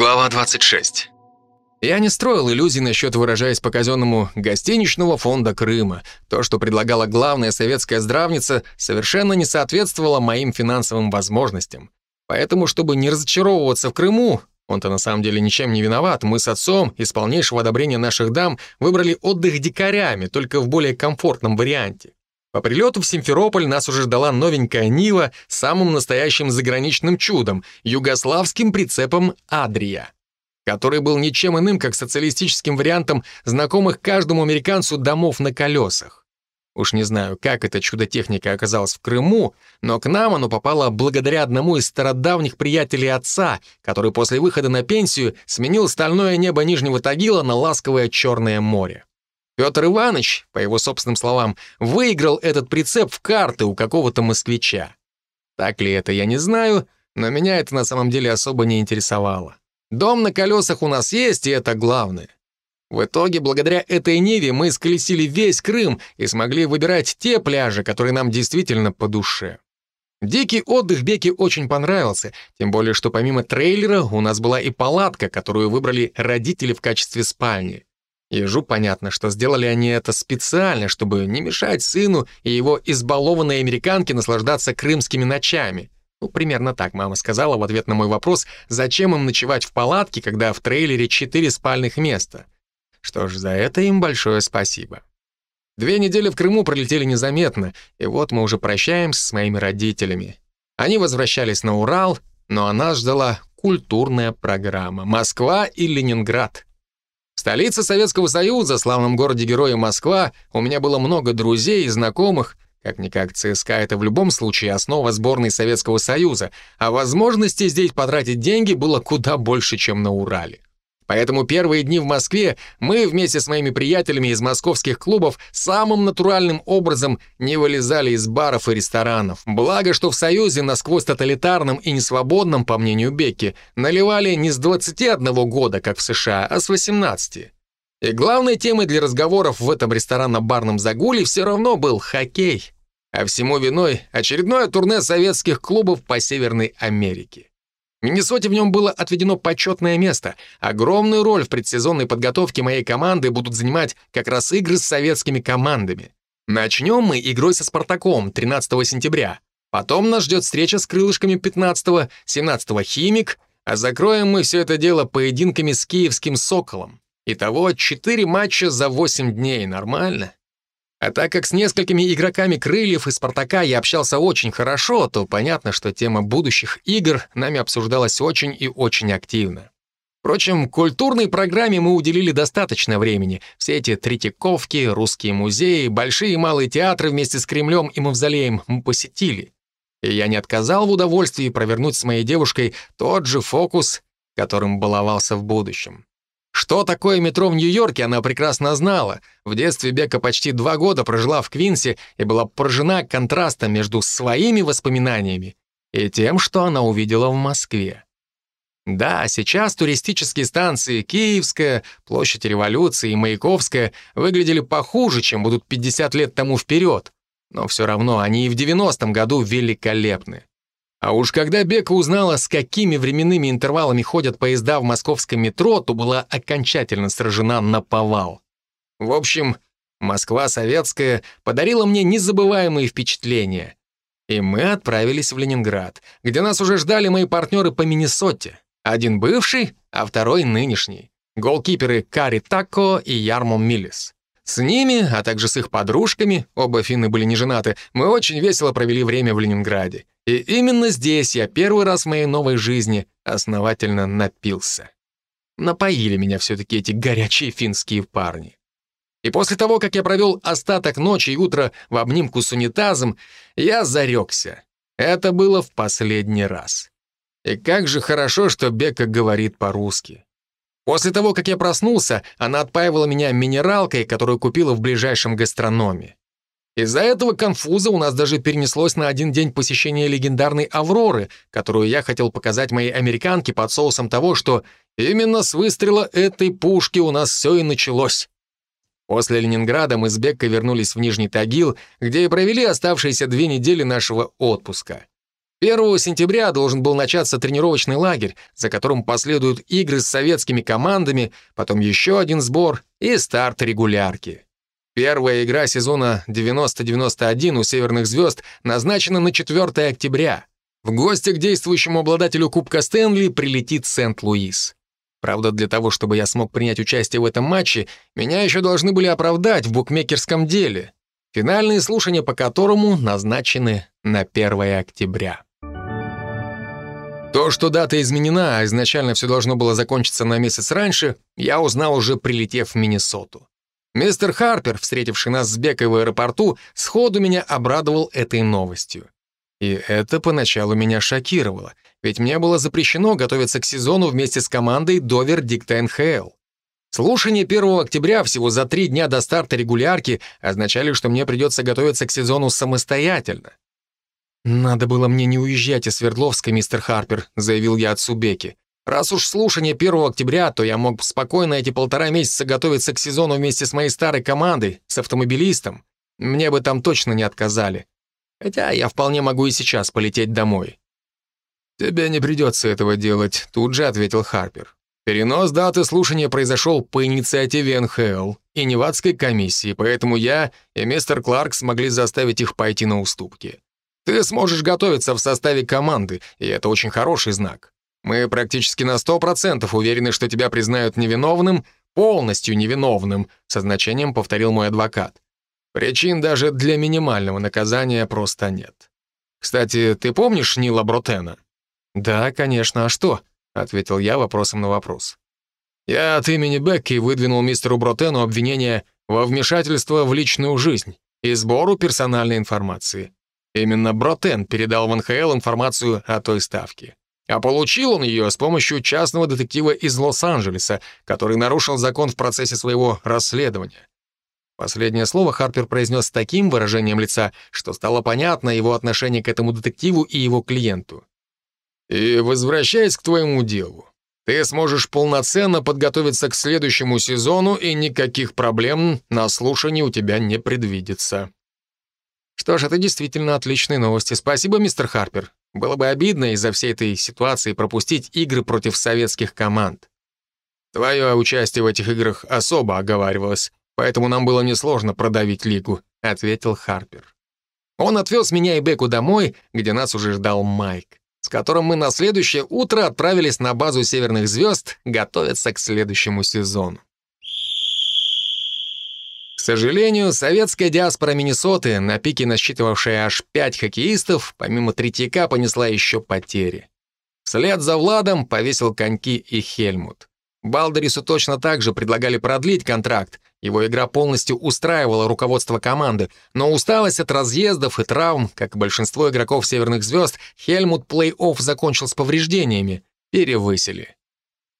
Глава 26. Я не строил иллюзий насчет, выражаясь по казенному, гостиничного фонда Крыма. То, что предлагала главная советская здравница, совершенно не соответствовало моим финансовым возможностям. Поэтому, чтобы не разочаровываться в Крыму, он-то на самом деле ничем не виноват, мы с отцом из полнейшего одобрения наших дам выбрали отдых дикарями, только в более комфортном варианте. По прилету в Симферополь нас уже ждала новенькая Нива самым настоящим заграничным чудом — югославским прицепом «Адрия», который был ничем иным, как социалистическим вариантом знакомых каждому американцу домов на колесах. Уж не знаю, как эта чудо-техника оказалась в Крыму, но к нам оно попало благодаря одному из стародавних приятелей отца, который после выхода на пенсию сменил стальное небо Нижнего Тагила на ласковое Черное море. Петр Иванович, по его собственным словам, выиграл этот прицеп в карты у какого-то москвича. Так ли это, я не знаю, но меня это на самом деле особо не интересовало. Дом на колесах у нас есть, и это главное. В итоге, благодаря этой Ниве, мы сколесили весь Крым и смогли выбирать те пляжи, которые нам действительно по душе. Дикий отдых Беке очень понравился, тем более, что помимо трейлера у нас была и палатка, которую выбрали родители в качестве спальни. Ежу понятно, что сделали они это специально, чтобы не мешать сыну и его избалованной американке наслаждаться крымскими ночами. Ну, примерно так мама сказала в ответ на мой вопрос, зачем им ночевать в палатке, когда в трейлере четыре спальных места. Что ж, за это им большое спасибо. Две недели в Крыму пролетели незаметно, и вот мы уже прощаемся с моими родителями. Они возвращались на Урал, но о нас ждала культурная программа «Москва и Ленинград». Столице Советского Союза, славном городе-герое Москва, у меня было много друзей и знакомых, как-никак ЦСКА — это в любом случае основа сборной Советского Союза, а возможности здесь потратить деньги было куда больше, чем на Урале. Поэтому первые дни в Москве мы вместе с моими приятелями из московских клубов самым натуральным образом не вылезали из баров и ресторанов. Благо, что в Союзе, насквозь тоталитарном и несвободном, по мнению Бекки, наливали не с 21 года, как в США, а с 18. И главной темой для разговоров в этом ресторанно-барном загуле все равно был хоккей. А всему виной очередное турне советских клубов по Северной Америке. Миннесоте в нем было отведено почетное место. Огромную роль в предсезонной подготовке моей команды будут занимать как раз игры с советскими командами. Начнем мы игрой со «Спартаком» 13 сентября. Потом нас ждет встреча с крылышками 15-го, 17-го «Химик», а закроем мы все это дело поединками с киевским «Соколом». Итого 4 матча за 8 дней. Нормально? А так как с несколькими игроками «Крыльев» и «Спартака» я общался очень хорошо, то понятно, что тема будущих игр нами обсуждалась очень и очень активно. Впрочем, культурной программе мы уделили достаточно времени. Все эти Третьяковки, русские музеи, большие и малые театры вместе с Кремлем и Мавзолеем мы посетили. И я не отказал в удовольствии провернуть с моей девушкой тот же фокус, которым баловался в будущем. Что такое метро в Нью-Йорке, она прекрасно знала. В детстве Бека почти два года прожила в Квинсе и была поражена контрастом между своими воспоминаниями и тем, что она увидела в Москве. Да, сейчас туристические станции Киевская, Площадь Революции и Маяковская выглядели похуже, чем будут 50 лет тому вперед, но все равно они и в 90-м году великолепны. А уж когда Бека узнала, с какими временными интервалами ходят поезда в московском метро, то была окончательно сражена на повал. В общем, Москва советская подарила мне незабываемые впечатления. И мы отправились в Ленинград, где нас уже ждали мои партнеры по Миннесоте. Один бывший, а второй нынешний. Голкиперы Кари Тако и Ярмо Миллис. С ними, а также с их подружками, оба финны были не женаты, мы очень весело провели время в Ленинграде. И именно здесь я первый раз в моей новой жизни основательно напился. Напоили меня все-таки эти горячие финские парни. И после того, как я провел остаток ночи и утра в обнимку с унитазом, я зарекся. Это было в последний раз. И как же хорошо, что Бека говорит по-русски. После того, как я проснулся, она отпаивала меня минералкой, которую купила в ближайшем гастрономе. Из-за этого конфуза у нас даже перенеслось на один день посещение легендарной «Авроры», которую я хотел показать моей американке под соусом того, что именно с выстрела этой пушки у нас все и началось. После Ленинграда мы с Беккой вернулись в Нижний Тагил, где и провели оставшиеся две недели нашего отпуска. 1 сентября должен был начаться тренировочный лагерь, за которым последуют игры с советскими командами, потом еще один сбор и старт регулярки. Первая игра сезона 90-91 у «Северных звезд» назначена на 4 октября. В гости к действующему обладателю Кубка Стэнли прилетит Сент-Луис. Правда, для того, чтобы я смог принять участие в этом матче, меня еще должны были оправдать в букмекерском деле. Финальные слушания по которому назначены на 1 октября. То, что дата изменена, а изначально все должно было закончиться на месяц раньше, я узнал уже прилетев в Миннесоту. Мистер Харпер, встретивший нас с Бекой в аэропорту, сходу меня обрадовал этой новостью. И это поначалу меня шокировало, ведь мне было запрещено готовиться к сезону вместе с командой до вердикта НХЛ. Слушание 1 октября всего за три дня до старта регулярки означали, что мне придется готовиться к сезону самостоятельно. «Надо было мне не уезжать из Свердловска, мистер Харпер», заявил я отцу Беки. «Раз уж слушание 1 октября, то я мог спокойно эти полтора месяца готовиться к сезону вместе с моей старой командой, с автомобилистом. Мне бы там точно не отказали. Хотя я вполне могу и сейчас полететь домой». «Тебе не придется этого делать», — тут же ответил Харпер. Перенос даты слушания произошел по инициативе НХЛ и Невадской комиссии, поэтому я и мистер Кларк смогли заставить их пойти на уступки. Ты сможешь готовиться в составе команды, и это очень хороший знак. Мы практически на 100% уверены, что тебя признают невиновным, полностью невиновным, со значением повторил мой адвокат. Причин даже для минимального наказания просто нет. Кстати, ты помнишь Нила Бротена? Да, конечно, а что? ответил я вопросом на вопрос. Я от имени Бекки выдвинул мистеру Бротену обвинение во вмешательство в личную жизнь и сбору персональной информации. Именно Бротен передал в НХЛ информацию о той ставке. А получил он ее с помощью частного детектива из Лос-Анджелеса, который нарушил закон в процессе своего расследования. Последнее слово Харпер произнес с таким выражением лица, что стало понятно его отношение к этому детективу и его клиенту. «И возвращаясь к твоему делу, ты сможешь полноценно подготовиться к следующему сезону, и никаких проблем на слушании у тебя не предвидится». Что ж, это действительно отличные новости. Спасибо, мистер Харпер. Было бы обидно из-за всей этой ситуации пропустить игры против советских команд. Твое участие в этих играх особо оговаривалось, поэтому нам было несложно продавить лигу», — ответил Харпер. Он отвез меня и Беку домой, где нас уже ждал Майк, с которым мы на следующее утро отправились на базу «Северных звезд» готовиться к следующему сезону. К сожалению, советская диаспора Миннесоты, на пике насчитывавшая аж пять хоккеистов, помимо Третьяка понесла еще потери. Вслед за Владом повесил коньки и Хельмут. Балдерису точно так же предлагали продлить контракт, его игра полностью устраивала руководство команды, но усталость от разъездов и травм, как большинство игроков «Северных звезд», Хельмут плей-офф закончил с повреждениями, перевысили.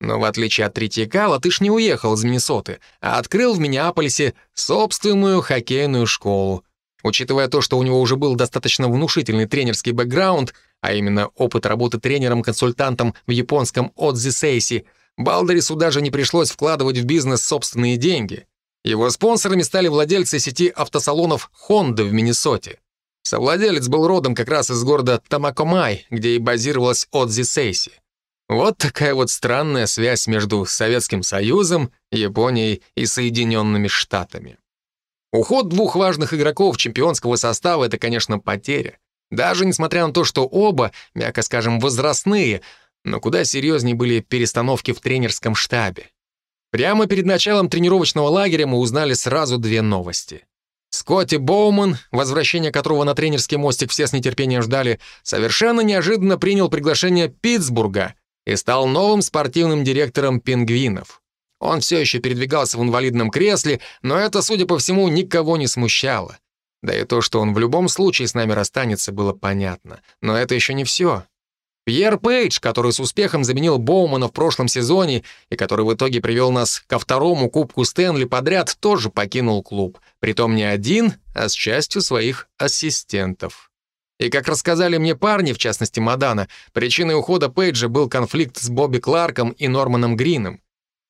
Но в отличие от Третьяка, Латыш не уехал из Миннесоты, а открыл в Миннеаполисе собственную хоккейную школу. Учитывая то, что у него уже был достаточно внушительный тренерский бэкграунд, а именно опыт работы тренером-консультантом в японском Отзи Сейси, Балдерису даже не пришлось вкладывать в бизнес собственные деньги. Его спонсорами стали владельцы сети автосалонов Honda в Миннесоте. Совладелец был родом как раз из города Тамакомай, где и базировалась Отзи Сейси. Вот такая вот странная связь между Советским Союзом, Японией и Соединенными Штатами. Уход двух важных игроков чемпионского состава — это, конечно, потеря. Даже несмотря на то, что оба, мягко скажем, возрастные, но куда серьезнее были перестановки в тренерском штабе. Прямо перед началом тренировочного лагеря мы узнали сразу две новости. Скотти Боуман, возвращение которого на тренерский мостик все с нетерпением ждали, совершенно неожиданно принял приглашение Питтсбурга и стал новым спортивным директором «Пингвинов». Он все еще передвигался в инвалидном кресле, но это, судя по всему, никого не смущало. Да и то, что он в любом случае с нами расстанется, было понятно. Но это еще не все. Пьер Пейдж, который с успехом заменил Боумана в прошлом сезоне и который в итоге привел нас ко второму Кубку Стэнли подряд, тоже покинул клуб. Притом не один, а с частью своих ассистентов. И, как рассказали мне парни, в частности Мадана, причиной ухода Пейджа был конфликт с Бобби Кларком и Норманом Грином.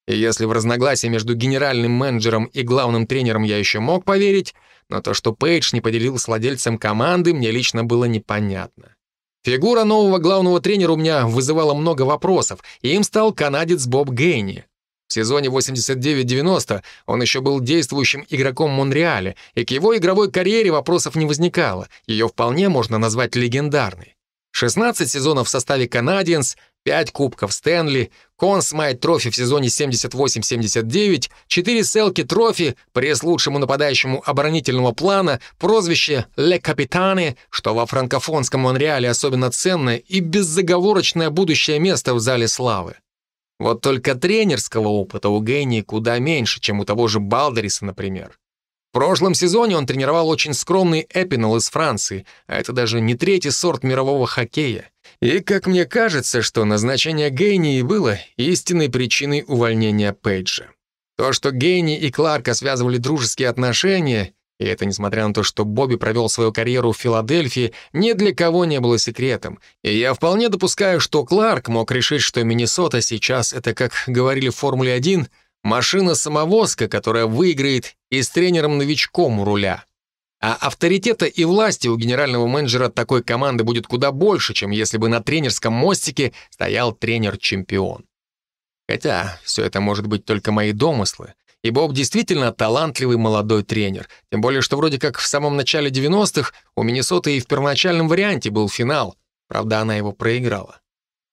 И если в разногласии между генеральным менеджером и главным тренером я еще мог поверить, но то, что Пейдж не поделил с владельцем команды, мне лично было непонятно. Фигура нового главного тренера у меня вызывала много вопросов, и им стал канадец Боб Гейни. В сезоне 89-90 он еще был действующим игроком Монреаля, и к его игровой карьере вопросов не возникало, ее вполне можно назвать легендарной. 16 сезонов в составе «Канадиенс», 5 кубков Стэнли, Консмайт трофи в сезоне 78-79, 4 селки трофи, пресс лучшему нападающему оборонительного плана, прозвище «Ле Капитане», что во франкофонском Монреале особенно ценное и беззаговорочное будущее место в зале славы. Вот только тренерского опыта у Гейни куда меньше, чем у того же Балдериса, например. В прошлом сезоне он тренировал очень скромный Эпинал из Франции, а это даже не третий сорт мирового хоккея. И, как мне кажется, что назначение Гейни и было истинной причиной увольнения Пейджа. То, что Гейни и Кларка связывали дружеские отношения, и это несмотря на то, что Бобби провел свою карьеру в Филадельфии, ни для кого не было секретом. И я вполне допускаю, что Кларк мог решить, что Миннесота сейчас — это, как говорили в Формуле-1, машина-самовозка, которая выиграет и с тренером-новичком у руля. А авторитета и власти у генерального менеджера такой команды будет куда больше, чем если бы на тренерском мостике стоял тренер-чемпион. Хотя все это может быть только мои домыслы, и Боб действительно талантливый молодой тренер. Тем более, что вроде как в самом начале 90-х у Миннесоты и в первоначальном варианте был финал. Правда, она его проиграла.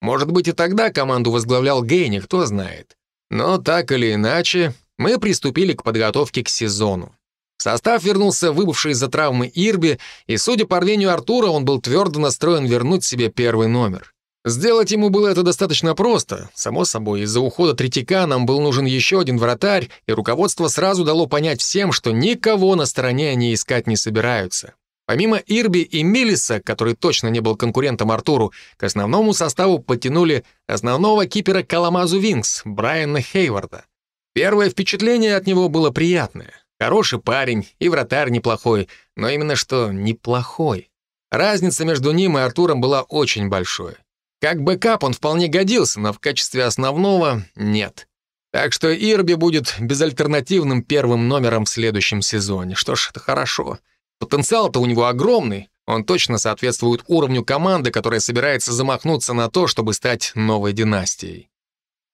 Может быть, и тогда команду возглавлял Гейни, кто знает. Но так или иначе, мы приступили к подготовке к сезону. В состав вернулся выбывший из-за травмы Ирби, и, судя по рвению Артура, он был твердо настроен вернуть себе первый номер. Сделать ему было это достаточно просто. Само собой, из-за ухода Третьяка нам был нужен еще один вратарь, и руководство сразу дало понять всем, что никого на стороне они искать не собираются. Помимо Ирби и Миллиса, который точно не был конкурентом Артуру, к основному составу подтянули основного кипера Каламазу Винкс, Брайана Хейварда. Первое впечатление от него было приятное. Хороший парень и вратарь неплохой, но именно что неплохой. Разница между ним и Артуром была очень большой. Как бэкап он вполне годился, но в качестве основного — нет. Так что Ирби будет безальтернативным первым номером в следующем сезоне. Что ж, это хорошо. Потенциал-то у него огромный. Он точно соответствует уровню команды, которая собирается замахнуться на то, чтобы стать новой династией.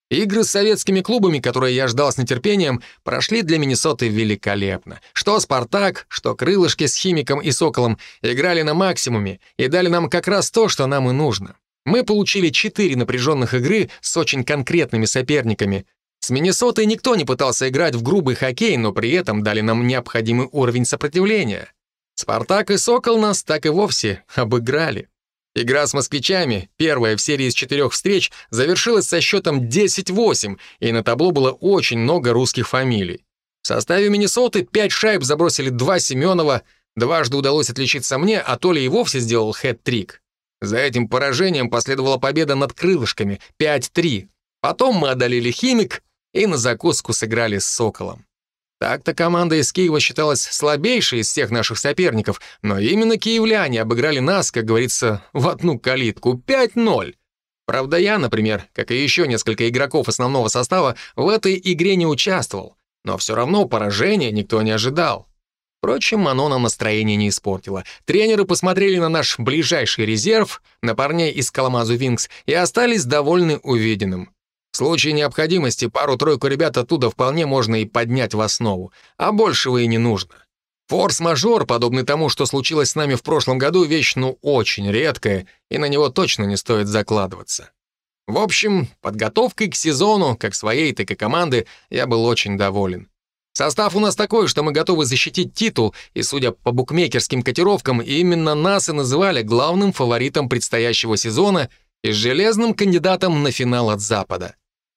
Игры с советскими клубами, которые я ждал с нетерпением, прошли для Миннесоты великолепно. Что «Спартак», что «Крылышки» с «Химиком» и «Соколом» играли на максимуме и дали нам как раз то, что нам и нужно. Мы получили четыре напряженных игры с очень конкретными соперниками. С Миннесотой никто не пытался играть в грубый хоккей, но при этом дали нам необходимый уровень сопротивления. «Спартак» и «Сокол» нас так и вовсе обыграли. Игра с москвичами, первая в серии из четырех встреч, завершилась со счетом 10-8, и на табло было очень много русских фамилий. В составе Миннесоты пять шайб забросили два Семенова, дважды удалось отличиться мне, а то ли и вовсе сделал хэт-трик. За этим поражением последовала победа над крылышками 5-3. Потом мы одолели химик и на закуску сыграли с Соколом. Так-то команда из Киева считалась слабейшей из всех наших соперников, но именно киевляне обыграли нас, как говорится, в одну калитку 5-0. Правда, я, например, как и еще несколько игроков основного состава, в этой игре не участвовал, но все равно поражения никто не ожидал. Впрочем, оно нам настроение не испортило. Тренеры посмотрели на наш ближайший резерв, на парней из Каламазу Винкс, и остались довольны увиденным. В случае необходимости пару-тройку ребят оттуда вполне можно и поднять в основу, а большего и не нужно. Форс-мажор, подобный тому, что случилось с нами в прошлом году, вещь ну очень редкая, и на него точно не стоит закладываться. В общем, подготовкой к сезону, как своей, так и команды, я был очень доволен. Состав у нас такой, что мы готовы защитить титул, и, судя по букмекерским котировкам, именно нас и называли главным фаворитом предстоящего сезона и железным кандидатом на финал от Запада.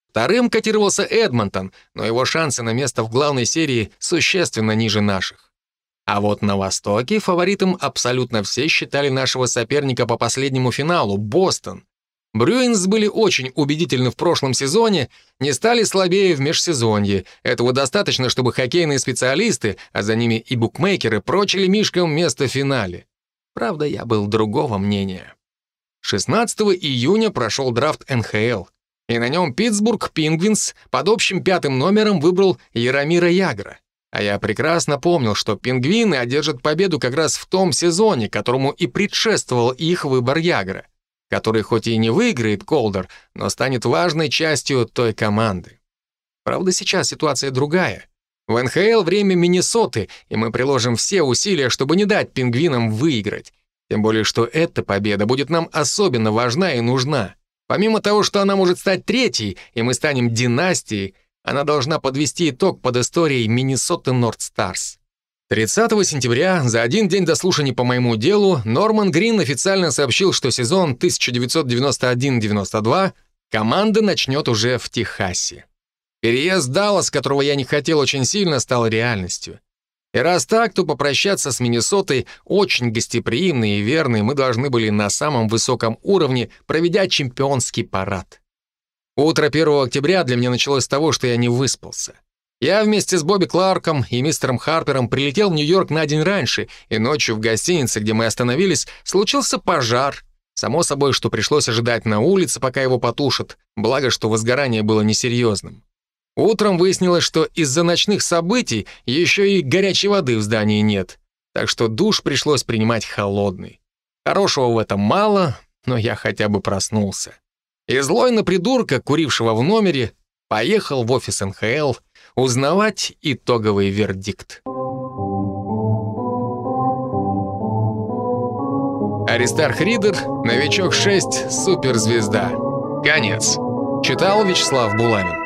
Вторым котировался Эдмонтон, но его шансы на место в главной серии существенно ниже наших. А вот на Востоке фаворитом абсолютно все считали нашего соперника по последнему финалу — Бостон. Брюинс были очень убедительны в прошлом сезоне, не стали слабее в межсезонье. Этого достаточно, чтобы хоккейные специалисты, а за ними и букмекеры, прочили Мишкам место в финале. Правда, я был другого мнения. 16 июня прошел драфт НХЛ, и на нем Питтсбург Пингвинс под общим пятым номером выбрал Яромира Ягра. А я прекрасно помнил, что пингвины одержат победу как раз в том сезоне, которому и предшествовал их выбор Ягра, который хоть и не выиграет Колдер, но станет важной частью той команды. Правда, сейчас ситуация другая. В НХЛ время Миннесоты, и мы приложим все усилия, чтобы не дать пингвинам выиграть. Тем более, что эта победа будет нам особенно важна и нужна. Помимо того, что она может стать третьей, и мы станем династией, она должна подвести итог под историей Миннесоты Норд Старс. 30 сентября, за один день до слушаний по моему делу, Норман Грин официально сообщил, что сезон 1991-92 команда начнет уже в Техасе. Переезд Даллас, которого я не хотел очень сильно, стал реальностью. И раз так, то попрощаться с Миннесотой очень гостеприимный и верный мы должны были на самом высоком уровне, проведя чемпионский парад. Утро 1 октября для меня началось с того, что я не выспался. Я вместе с Бобби Кларком и мистером Харпером прилетел в Нью-Йорк на день раньше, и ночью в гостинице, где мы остановились, случился пожар. Само собой, что пришлось ожидать на улице, пока его потушат, благо, что возгорание было несерьезным. Утром выяснилось, что из-за ночных событий еще и горячей воды в здании нет, так что душ пришлось принимать холодный. Хорошего в этом мало, но я хотя бы проснулся. И злой на придурка, курившего в номере, поехал в офис НХЛ узнавать итоговый вердикт. Аристарх Ридер, новичок 6, суперзвезда. Конец. Читал Вячеслав Булавин.